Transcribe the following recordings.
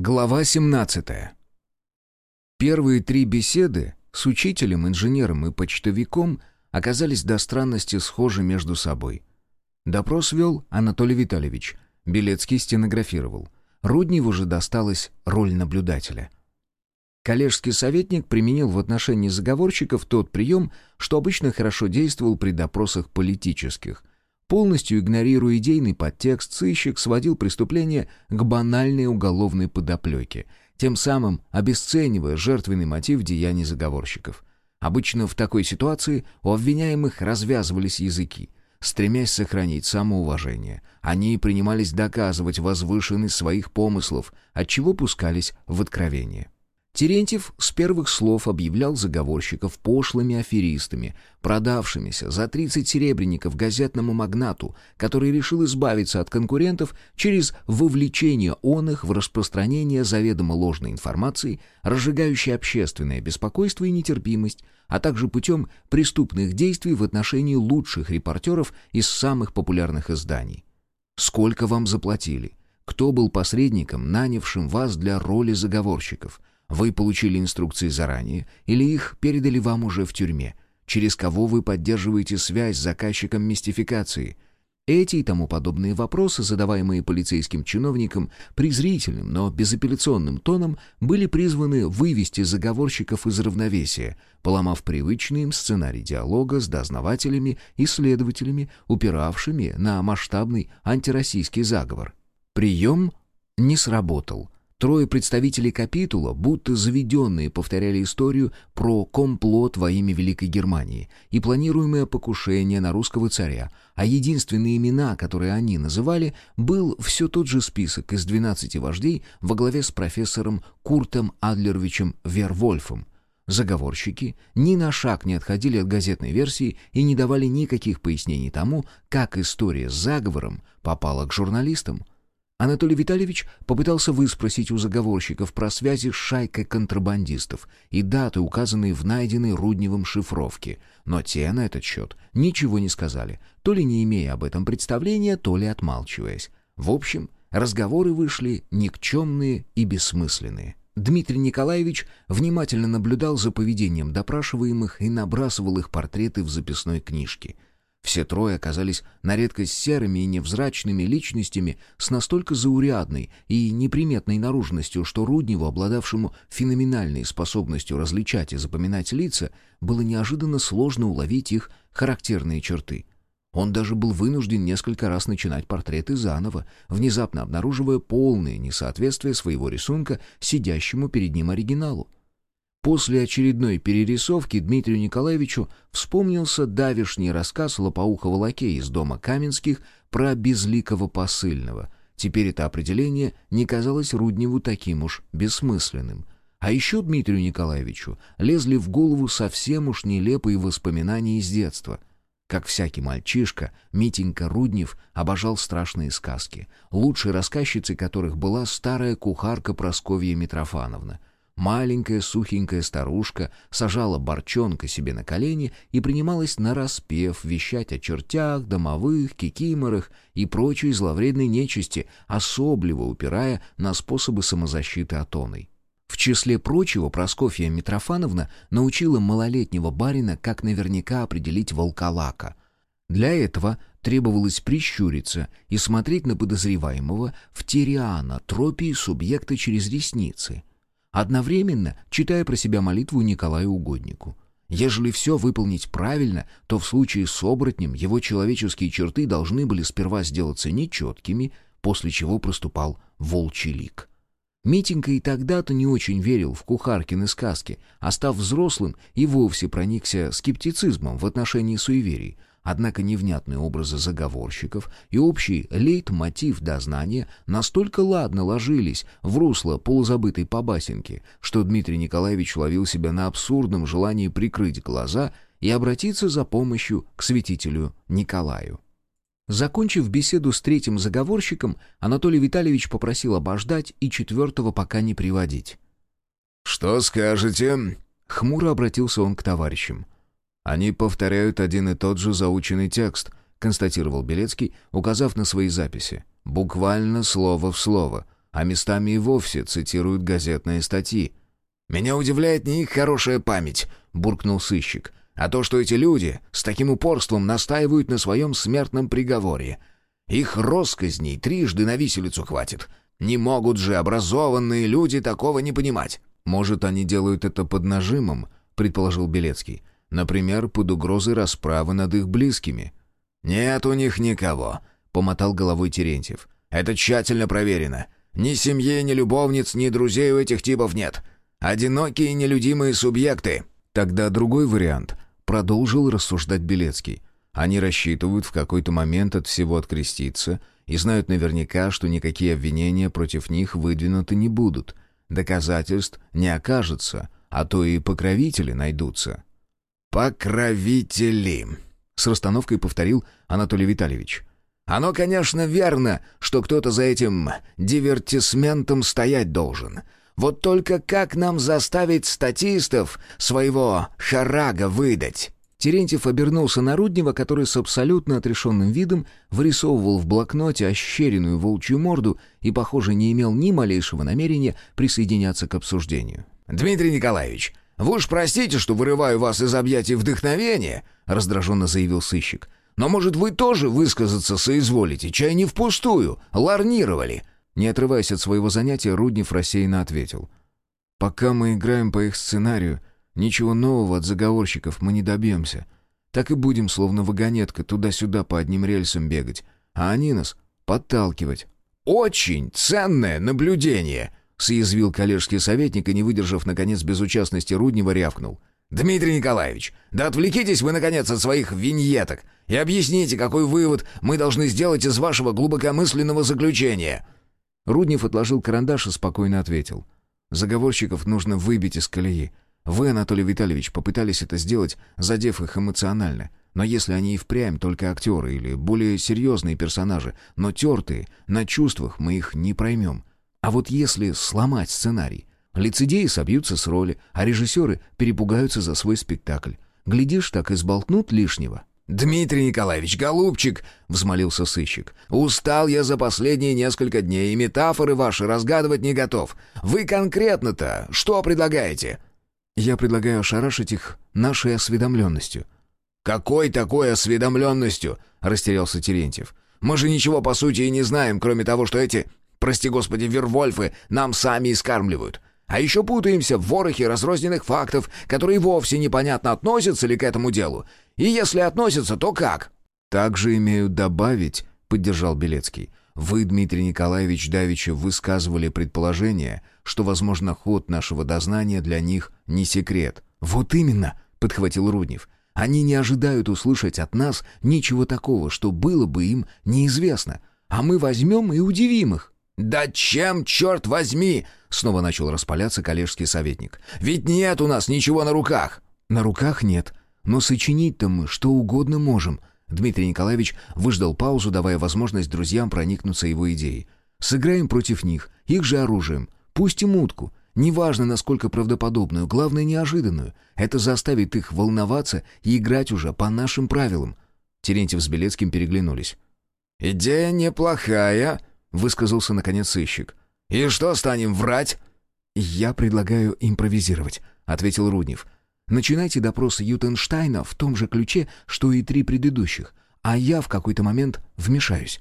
Глава 17. Первые три беседы с учителем, инженером и почтовиком оказались до странности схожи между собой. Допрос вел Анатолий Витальевич, Белецкий стенографировал. Рудневу же досталась роль наблюдателя. Коллежский советник применил в отношении заговорщиков тот прием, что обычно хорошо действовал при допросах политических – Полностью игнорируя идейный подтекст, сыщик сводил преступление к банальной уголовной подоплеке, тем самым обесценивая жертвенный мотив деяний заговорщиков. Обычно в такой ситуации у обвиняемых развязывались языки. Стремясь сохранить самоуважение, они принимались доказывать возвышенность своих помыслов, отчего пускались в откровение. Терентьев с первых слов объявлял заговорщиков пошлыми аферистами, продавшимися за 30 серебряников газетному магнату, который решил избавиться от конкурентов через вовлечение он их в распространение заведомо ложной информации, разжигающей общественное беспокойство и нетерпимость, а также путем преступных действий в отношении лучших репортеров из самых популярных изданий. Сколько вам заплатили? Кто был посредником, нанявшим вас для роли заговорщиков? Вы получили инструкции заранее или их передали вам уже в тюрьме? Через кого вы поддерживаете связь с заказчиком мистификации? Эти и тому подобные вопросы, задаваемые полицейским чиновникам презрительным, но безапелляционным тоном, были призваны вывести заговорщиков из равновесия, поломав привычный им сценарий диалога с дознавателями и следователями, упиравшими на масштабный антироссийский заговор. Прием не сработал — Трое представителей капитула, будто заведенные, повторяли историю про комплот во имя Великой Германии и планируемое покушение на русского царя, а единственные имена, которые они называли, был все тот же список из 12 вождей во главе с профессором Куртом Адлеровичем Вервольфом. Заговорщики ни на шаг не отходили от газетной версии и не давали никаких пояснений тому, как история с заговором попала к журналистам. Анатолий Витальевич попытался выспросить у заговорщиков про связи с шайкой контрабандистов и даты, указанные в найденной Рудневым шифровке, но те на этот счет ничего не сказали, то ли не имея об этом представления, то ли отмалчиваясь. В общем, разговоры вышли никчемные и бессмысленные. Дмитрий Николаевич внимательно наблюдал за поведением допрашиваемых и набрасывал их портреты в записной книжке — все трое оказались на редкость серыми и невзрачными личностями с настолько заурядной и неприметной наружностью, что Рудневу, обладавшему феноменальной способностью различать и запоминать лица, было неожиданно сложно уловить их характерные черты. Он даже был вынужден несколько раз начинать портреты заново, внезапно обнаруживая полное несоответствие своего рисунка сидящему перед ним оригиналу. После очередной перерисовки Дмитрию Николаевичу вспомнился давишний рассказ лопоухого лакея из дома Каменских про безликого посыльного. Теперь это определение не казалось Рудневу таким уж бессмысленным. А еще Дмитрию Николаевичу лезли в голову совсем уж нелепые воспоминания из детства. Как всякий мальчишка, Митенька Руднев обожал страшные сказки, лучшей рассказчицей которых была старая кухарка Просковья Митрофановна — Маленькая сухенькая старушка сажала борчонка себе на колени и принималась нараспев вещать о чертях, домовых, кикиморах и прочей зловредной нечисти, особливо упирая на способы самозащиты атоной. В числе прочего Просковья Митрофановна научила малолетнего барина, как наверняка определить волколака. Для этого требовалось прищуриться и смотреть на подозреваемого в териана, тропии субъекта через ресницы — одновременно читая про себя молитву Николаю Угоднику. Ежели все выполнить правильно, то в случае с оборотнем его человеческие черты должны были сперва сделаться нечеткими, после чего проступал волчий лик. Митенька и тогда-то не очень верил в кухаркины сказки, а став взрослым и вовсе проникся скептицизмом в отношении суеверий, Однако невнятные образы заговорщиков и общий лейтмотив дознания настолько ладно ложились в русло полузабытой побасенки, что Дмитрий Николаевич ловил себя на абсурдном желании прикрыть глаза и обратиться за помощью к святителю Николаю. Закончив беседу с третьим заговорщиком, Анатолий Витальевич попросил обождать и четвертого пока не приводить. «Что скажете?» — хмуро обратился он к товарищам. «Они повторяют один и тот же заученный текст», — констатировал Белецкий, указав на свои записи. «Буквально слово в слово. а местами и вовсе цитируют газетные статьи. «Меня удивляет не их хорошая память», — буркнул сыщик, «а то, что эти люди с таким упорством настаивают на своем смертном приговоре. Их росказней трижды на виселицу хватит. Не могут же образованные люди такого не понимать». «Может, они делают это под нажимом», — предположил Белецкий. «Например, под угрозой расправы над их близкими». «Нет у них никого», — помотал головой Терентьев. «Это тщательно проверено. Ни семьи, ни любовниц, ни друзей у этих типов нет. Одинокие нелюдимые субъекты». Тогда другой вариант. Продолжил рассуждать Белецкий. Они рассчитывают в какой-то момент от всего откреститься и знают наверняка, что никакие обвинения против них выдвинуты не будут. Доказательств не окажется, а то и покровители найдутся. «Покровители», — с расстановкой повторил Анатолий Витальевич. Оно, конечно, верно, что кто-то за этим дивертисментом стоять должен. Вот только как нам заставить статистов своего харага выдать?» Терентьев обернулся на Руднева, который с абсолютно отрешенным видом вырисовывал в блокноте ощеренную волчью морду и, похоже, не имел ни малейшего намерения присоединяться к обсуждению. «Дмитрий Николаевич, вы уж простите, что вырываю вас из объятий вдохновения», — раздраженно заявил сыщик. Но, может, вы тоже высказаться соизволите? Чай не впустую. Ларнировали». Не отрываясь от своего занятия, Руднев рассеянно ответил. «Пока мы играем по их сценарию, ничего нового от заговорщиков мы не добьемся. Так и будем, словно вагонетка, туда-сюда по одним рельсам бегать, а они нас подталкивать». «Очень ценное наблюдение», — съязвил коллежский советник и, не выдержав, наконец, безучастности Руднева, рявкнул. «Дмитрий Николаевич, да отвлекитесь вы, наконец, от своих виньеток и объясните, какой вывод мы должны сделать из вашего глубокомысленного заключения». Руднев отложил карандаш и спокойно ответил. «Заговорщиков нужно выбить из колеи. Вы, Анатолий Витальевич, попытались это сделать, задев их эмоционально. Но если они и впрямь только актеры или более серьезные персонажи, но тертые, на чувствах мы их не проймем. А вот если сломать сценарий, Лицедеи собьются с роли, а режиссеры перепугаются за свой спектакль. Глядишь, так и сболтнут лишнего. «Дмитрий Николаевич, голубчик!» — взмолился сыщик. «Устал я за последние несколько дней, и метафоры ваши разгадывать не готов. Вы конкретно-то что предлагаете?» «Я предлагаю ошарашить их нашей осведомленностью». «Какой такой осведомленностью?» — растерялся Терентьев. «Мы же ничего по сути и не знаем, кроме того, что эти, прости господи, вервольфы нам сами искармливают. А еще путаемся в ворохе разрозненных фактов, которые вовсе непонятно относятся ли к этому делу. И если относятся, то как?» «Также имею добавить», — поддержал Белецкий. «Вы, Дмитрий Николаевич Давича, высказывали предположение, что, возможно, ход нашего дознания для них не секрет». «Вот именно», — подхватил Руднев. «Они не ожидают услышать от нас ничего такого, что было бы им неизвестно. А мы возьмем и удивим их». «Да чем, черт возьми!» — снова начал распаляться коллежский советник. «Ведь нет у нас ничего на руках!» «На руках нет, но сочинить-то мы что угодно можем». Дмитрий Николаевич выждал паузу, давая возможность друзьям проникнуться его идеей. «Сыграем против них, их же оружием. Пустим утку. Неважно, насколько правдоподобную, главное неожиданную. Это заставит их волноваться и играть уже по нашим правилам». Терентьев с Белецким переглянулись. «Идея неплохая», — высказался наконец сыщик. «И что станем врать?» «Я предлагаю импровизировать», — ответил Руднев. «Начинайте допрос Ютенштайна в том же ключе, что и три предыдущих, а я в какой-то момент вмешаюсь».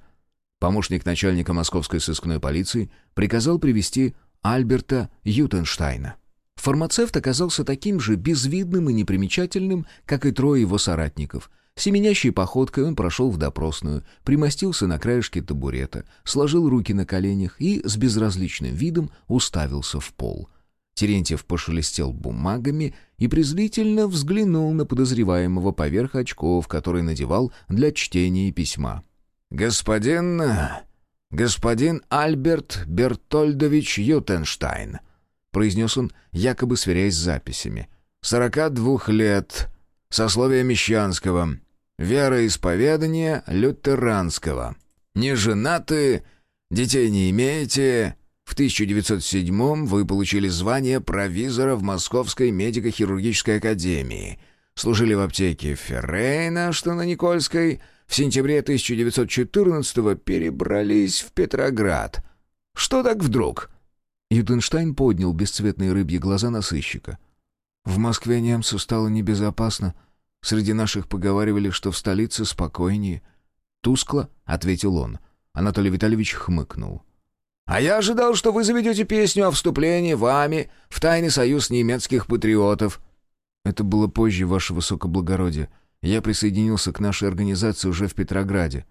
Помощник начальника московской сыскной полиции приказал привести Альберта Ютенштайна. Фармацевт оказался таким же безвидным и непримечательным, как и трое его соратников — Семенящей походкой он прошел в допросную, примостился на краешке табурета, сложил руки на коленях и с безразличным видом уставился в пол. Терентьев пошелестел бумагами и презрительно взглянул на подозреваемого поверх очков, который надевал для чтения письма. «Господин... господин Альберт Бертольдович Ютенштайн», произнес он, якобы сверяясь с записями. «Сорока двух лет, сословие Мещанского, вероисповедания лютеранского. Не женаты, детей не имеете. В 1907 вы получили звание провизора в Московской медико-хирургической академии. Служили в аптеке Феррейна, что на Никольской. В сентябре 1914 перебрались в Петроград. Что так вдруг?» Ютенштайн поднял бесцветные рыбьи глаза на сыщика. «В Москве немцу стало небезопасно. Среди наших поговаривали, что в столице спокойнее». «Тускло», — ответил он. Анатолий Витальевич хмыкнул. «А я ожидал, что вы заведете песню о вступлении вами в тайный союз немецких патриотов». «Это было позже, ваше высокоблагородие. Я присоединился к нашей организации уже в Петрограде».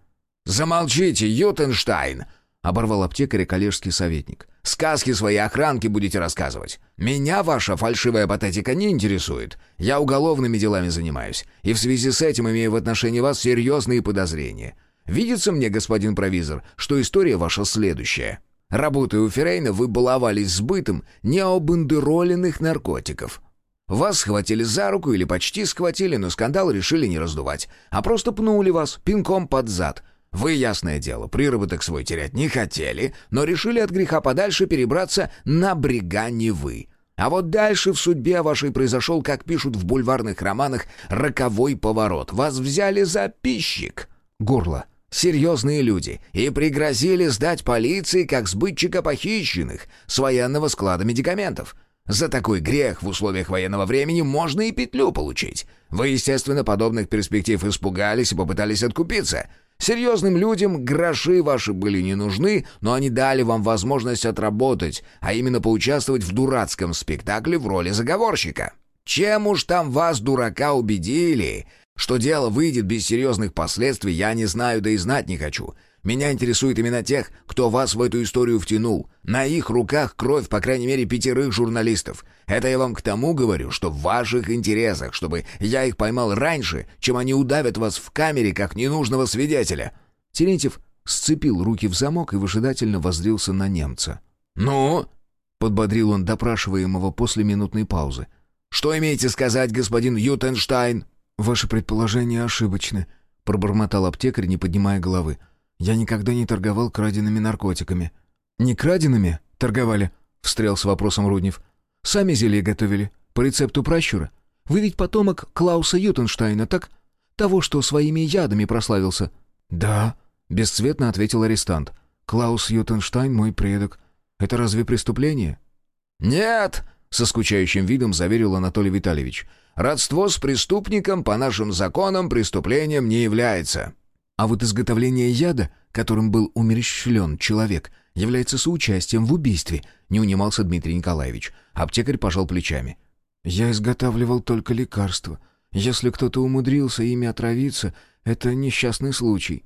«Замолчите, Ютенштайн!» — оборвал аптекаря коллежский советник. «Сказки своей охранки будете рассказывать. Меня ваша фальшивая патетика не интересует. Я уголовными делами занимаюсь, и в связи с этим имею в отношении вас серьезные подозрения. Видится мне, господин провизор, что история ваша следующая. Работая у Феррейна, вы баловались сбытом необандероленных наркотиков. Вас схватили за руку или почти схватили, но скандал решили не раздувать, а просто пнули вас пинком под зад. Вы, ясное дело, приработок свой терять не хотели, но решили от греха подальше перебраться на брега Невы. А вот дальше в судьбе вашей произошел, как пишут в бульварных романах, роковой поворот. Вас взяли за пищик. Горло серьезные люди и пригрозили сдать полиции как сбытчика похищенных с военного склада медикаментов. За такой грех в условиях военного времени можно и петлю получить. Вы, естественно, подобных перспектив испугались и попытались откупиться. Серьезным людям гроши ваши были не нужны, но они дали вам возможность отработать, а именно поучаствовать в дурацком спектакле в роли заговорщика. Чем уж там вас, дурака, убедили, что дело выйдет без серьезных последствий, я не знаю, да и знать не хочу. Меня интересует именно тех, кто вас в эту историю втянул. На их руках кровь, по крайней мере, пятерых журналистов. Это я вам к тому говорю, что в ваших интересах, чтобы я их поймал раньше, чем они удавят вас в камере, как ненужного свидетеля». Терентьев сцепил руки в замок и выжидательно воззрился на немца. «Ну?» — подбодрил он допрашиваемого после минутной паузы. «Что имеете сказать, господин Ютенштайн?» «Ваши предположения ошибочны», — пробормотал аптекарь, не поднимая головы. «Я никогда не торговал краденными наркотиками». «Не краденными? Торговали?» — встрял с вопросом Руднев. «Сами зелье готовили, по рецепту пращура. Вы ведь потомок Клауса Ютенштейна, так? Того, что своими ядами прославился». «Да», — бесцветно ответил арестант. «Клаус Ютенштайн мой предок. Это разве преступление?» «Нет», — со скучающим видом заверил Анатолий Витальевич. Родство с преступником по нашим законам преступлением не является». А вот изготовление яда, которым был умерщвлен человек, является соучастием в убийстве, не унимался Дмитрий Николаевич. Аптекарь пожал плечами. «Я изготавливал только лекарства. Если кто-то умудрился ими отравиться, это несчастный случай».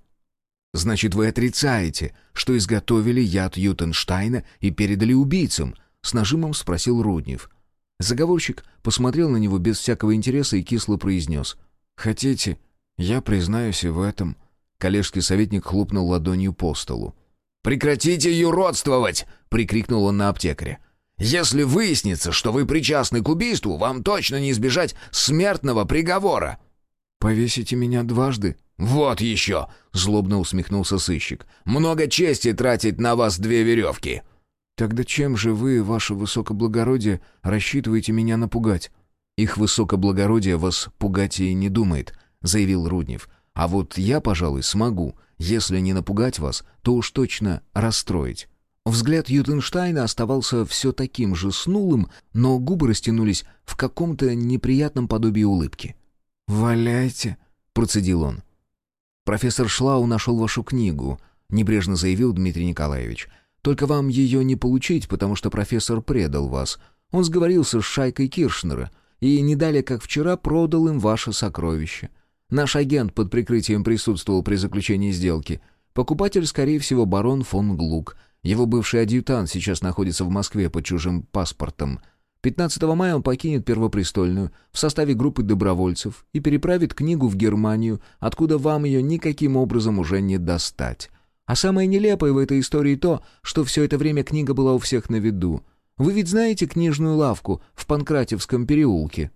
«Значит, вы отрицаете, что изготовили яд Ютенштайна и передали убийцам?» — с нажимом спросил Руднев. Заговорщик посмотрел на него без всякого интереса и кисло произнес. «Хотите, я признаюсь и в этом». Коллежский советник хлопнул ладонью по столу. «Прекратите юродствовать!» — прикрикнул он на аптекаря. «Если выяснится, что вы причастны к убийству, вам точно не избежать смертного приговора!» «Повесите меня дважды?» «Вот еще!» — злобно усмехнулся сыщик. «Много чести тратить на вас две веревки!» «Тогда чем же вы, ваше высокоблагородие, рассчитываете меня напугать?» «Их высокоблагородие вас пугать и не думает», — заявил Руднев. «А вот я, пожалуй, смогу. Если не напугать вас, то уж точно расстроить». Взгляд Ютенштайна оставался все таким же снулым, но губы растянулись в каком-то неприятном подобии улыбки. «Валяйте», — процедил он. «Профессор Шлау нашел вашу книгу», — небрежно заявил Дмитрий Николаевич. Только вам ее не получить, потому что профессор предал вас. Он сговорился с шайкой Киршнера и не далее, как вчера, продал им ваше сокровище. Наш агент под прикрытием присутствовал при заключении сделки. Покупатель, скорее всего, барон фон Глук. Его бывший адъютант сейчас находится в Москве под чужим паспортом. 15 мая он покинет Первопрестольную в составе группы добровольцев и переправит книгу в Германию, откуда вам ее никаким образом уже не достать. А самое нелепое в этой истории то, что все это время книга была у всех на виду. Вы ведь знаете книжную лавку в Панкратевском переулке?»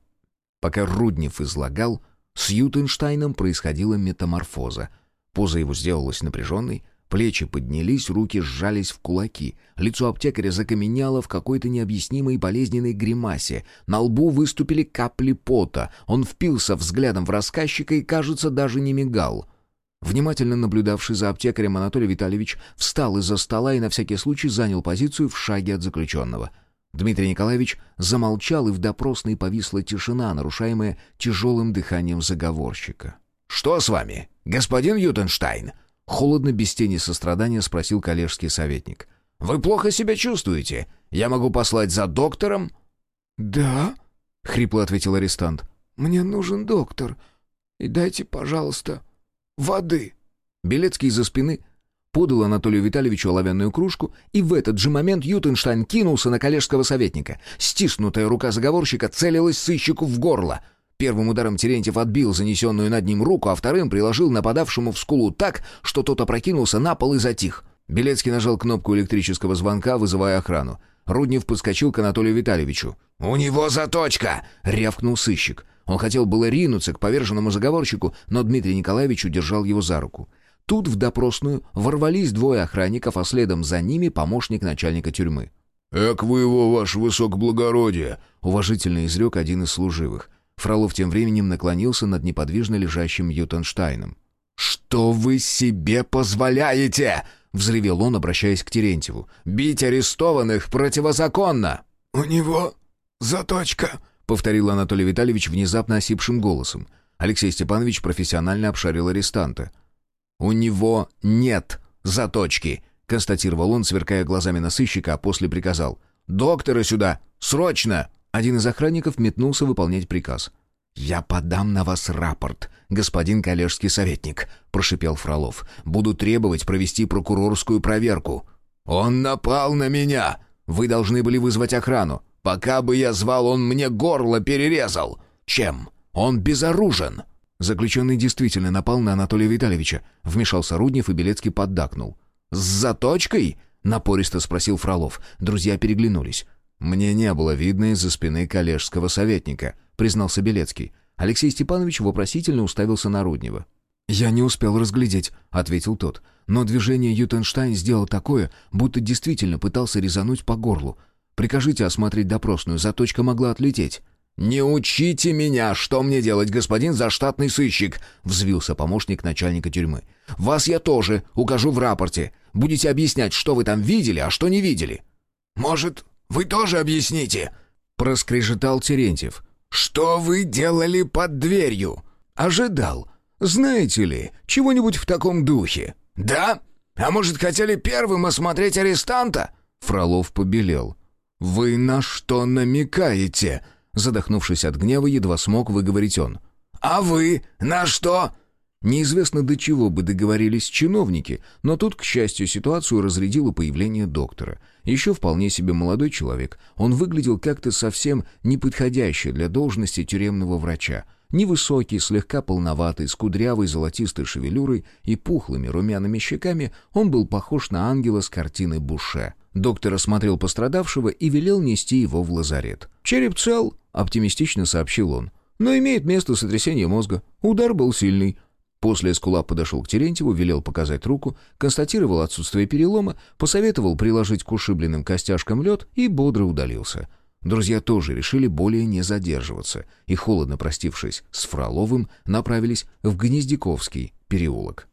Пока Руднев излагал, с Ютенштайном происходила метаморфоза. Поза его сделалась напряженной, плечи поднялись, руки сжались в кулаки, лицо аптекаря закаменело в какой-то необъяснимой болезненной гримасе, на лбу выступили капли пота, он впился взглядом в рассказчика и, кажется, даже не мигал — Внимательно наблюдавший за аптекарем Анатолий Витальевич встал из-за стола и на всякий случай занял позицию в шаге от заключенного. Дмитрий Николаевич замолчал, и в допросной повисла тишина, нарушаемая тяжелым дыханием заговорщика. «Что с вами, господин Ютенштайн?» Холодно, без тени сострадания спросил коллежский советник. «Вы плохо себя чувствуете? Я могу послать за доктором?» «Да», — хрипло ответил арестант. «Мне нужен доктор. И дайте, пожалуйста, воды». Белецкий из-за спины подал Анатолию Витальевичу оловянную кружку, и в этот же момент Ютенштайн кинулся на коллежского советника. Стиснутая рука заговорщика целилась сыщику в горло — Первым ударом Терентьев отбил занесенную над ним руку, а вторым приложил нападавшему в скулу так, что тот опрокинулся на пол и затих. Белецкий нажал кнопку электрического звонка, вызывая охрану. Руднев подскочил к Анатолию Витальевичу. «У него заточка!» — рявкнул сыщик. Он хотел было ринуться к поверженному заговорщику, но Дмитрий Николаевич удержал его за руку. Тут в допросную ворвались двое охранников, а следом за ними помощник начальника тюрьмы. «Эк вы его, ваше высокоблагородие!» — уважительно изрек один из служивых. Фролов тем временем наклонился над неподвижно лежащим Ютенштайном. «Что вы себе позволяете?» — взревел он, обращаясь к Терентьеву. «Бить арестованных противозаконно!» «У него заточка», — повторил Анатолий Витальевич внезапно осипшим голосом. Алексей Степанович профессионально обшарил арестанта. «У него нет заточки», — констатировал он, сверкая глазами на сыщика, а после приказал. «Доктора сюда! Срочно!» Один из охранников метнулся выполнять приказ. «Я подам на вас рапорт, господин коллежский советник», — прошипел Фролов. «Буду требовать провести прокурорскую проверку». «Он напал на меня! Вы должны были вызвать охрану. Пока бы я звал, он мне горло перерезал. Чем? Он безоружен!» Заключенный действительно напал на Анатолия Витальевича. Вмешался Руднев и Белецкий поддакнул. «С заточкой?» — напористо спросил Фролов. Друзья переглянулись. «Мне не было видно из-за спины коллежского советника», — признался Белецкий. Алексей Степанович вопросительно уставился на Руднева. «Я не успел разглядеть», — ответил тот. «Но движение Ютенштайн сделал такое, будто действительно пытался резануть по горлу. Прикажите осмотреть допросную, заточка могла отлететь». «Не учите меня, что мне делать, господин заштатный сыщик!» — взвился помощник начальника тюрьмы. «Вас я тоже укажу в рапорте. Будете объяснять, что вы там видели, а что не видели». «Может, вы тоже объясните!» — проскрежетал Терентьев. «Что вы делали под дверью?» «Ожидал. Знаете ли, чего-нибудь в таком духе?» «Да? А может, хотели первым осмотреть арестанта?» Фролов побелел. «Вы на что намекаете?» Задохнувшись от гнева, едва смог выговорить он. «А вы на что?» Неизвестно до чего бы договорились чиновники, но тут, к счастью, ситуацию разрядило появление доктора. Еще вполне себе молодой человек, он выглядел как-то совсем неподходящий для должности тюремного врача. Невысокий, слегка полноватый, с кудрявой золотистой шевелюрой и пухлыми румяными щеками, он был похож на ангела с картины Буше. Доктор осмотрел пострадавшего и велел нести его в лазарет. «Череп цел», — оптимистично сообщил он. «Но имеет место сотрясение мозга. Удар был сильный. После Эскулап подошел к Терентьеву, велел показать руку, констатировал отсутствие перелома, посоветовал приложить к ушибленным костяшкам лед и бодро удалился. Друзья тоже решили более не задерживаться и, холодно простившись с Фроловым, направились в Гнездяковский переулок.